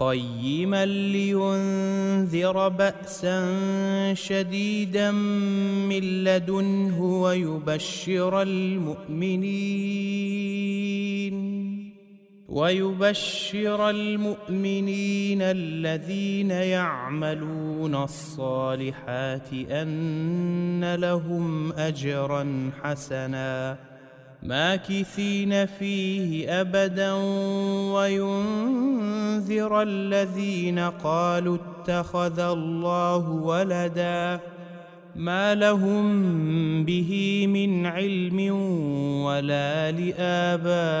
قيما لينذر بأسا شديدا من لدنه ويبشر المؤمنين. ويبشر المؤمنين الذين يعملون الصالحات أن لهم أجرا حسنا. ماكثين فيه أبدا وينذر الذين قالوا اتخذ الله ولداً ما لهم به من علم ولا لآبائهم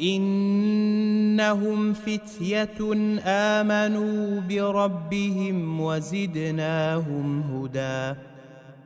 إنهم فتية آمنوا بربهم وزدناهم هدى.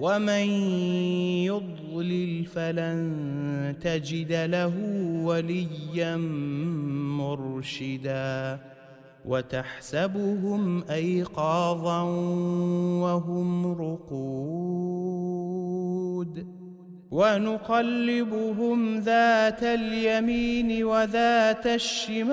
ومن يضلل فلن تجد له وليا مرشدا وتحسبهم ايقاظا وهم رقود ونقلبهم ذات اليمين وذات الشمال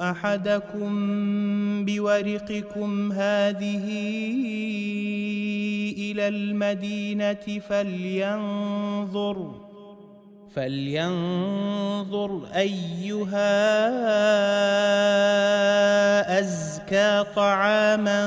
أحدكم بورقكم هذه إلى المدينة فلينظر فلينظر أيها أزكى طعاما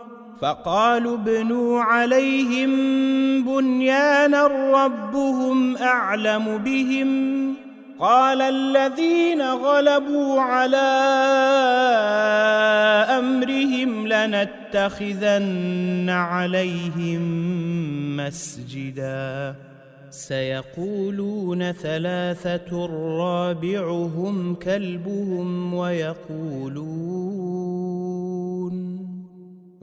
فقالوا ابنوا عليهم بنيانا ربهم أعلم بهم. قال الذين غلبوا على أمرهم لنتخذن عليهم مسجدا. سيقولون ثلاثة رابعهم كلبهم ويقولون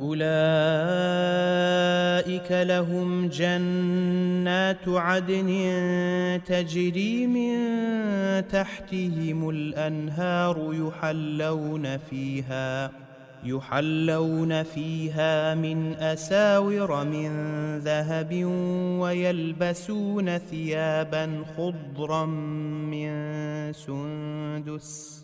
أولئك لهم جنات عدن تجري من تحتهم الأنهار يحلون فيها يحلون فيها من أساور من ذهب ويلبسون ثيابا خضرا من سندس.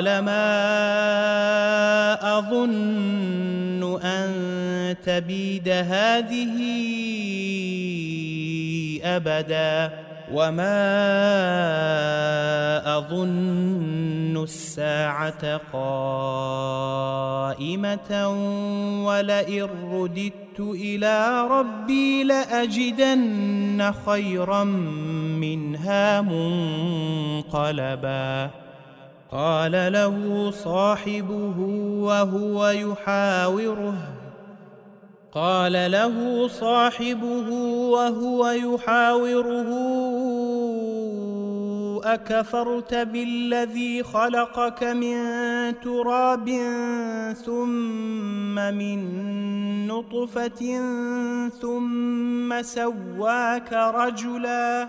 قال ما اظن ان تبيد هذه ابدا وما اظن الساعة قائمه ولئن رددت إلى ربي لاجدن خيرا منها منقلبا قال له صاحبه وهو يحاوره. قال له صاحبه وهو يحاوره أكفرت بالذي خلقك من تراب ثم من نطفة ثم سواك رجلا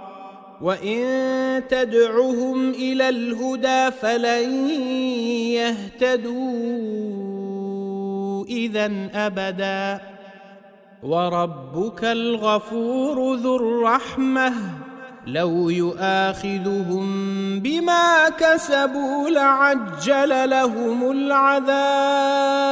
وان تدعهم إلى الهدى فلن يهتدوا اذا ابدا وربك الغفور ذو الرحمه لو يؤاخذهم بما كسبوا لعجل لهم العذاب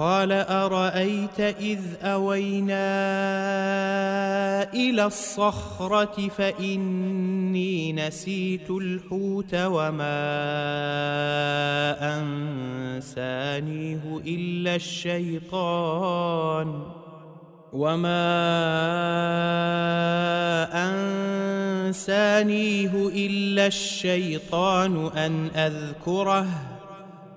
قال أرأيت إذ أوينا إلى الصخرة فإني نسيت الحوت وما أنسانيه إلا الشيطان وما أنسانيه إلا الشيطان أن أذكره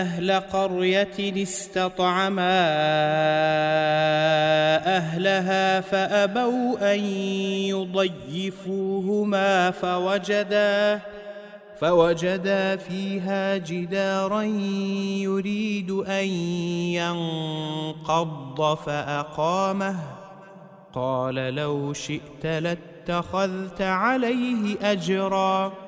أهل قرية استطعما أهلها فأبوا أن يضيفوهما فوجدا فوجدا فيها جدارا يريد أن ينقض فأقامه. قال لو شئت لاتخذت عليه أجرا.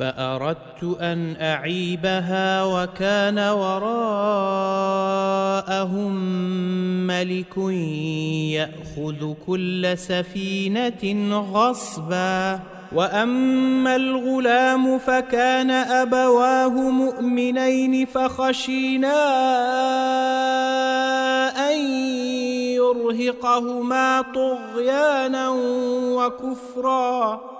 فأردت أن أعيبها وكان وراءهم ملك يأخذ كل سفينة غصبا. وأما الغلام فكان أبواه مؤمنين فخشينا أن يرهقهما طغيانا وكفرا.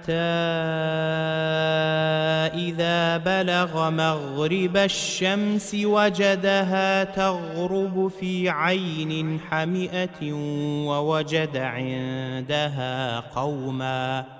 حتى إذا بلغ مغرب الشمس وجدها تغرب في عين حمئة ووجد عندها قوما.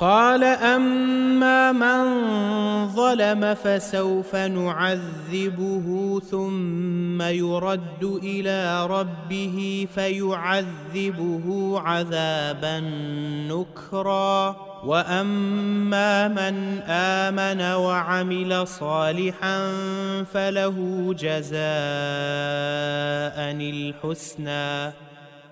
قال أما من ظلم فسوف نعذبه ثم يرد إلى ربه فيعذبه عذابا نكرا. وأما من آمن وعمل صالحا فله جزاء الحسنى.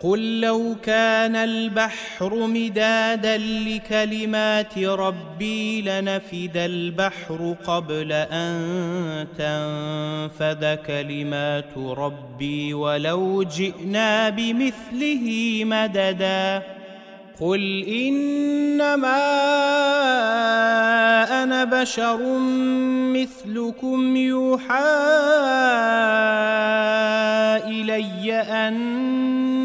قل لو كان البحر مدادا لكلمات ربي لنفد البحر قبل أن تنفذ كلمات ربي ولو جئنا بمثله مددا. قل إنما أنا بشر مثلكم يوحى إلي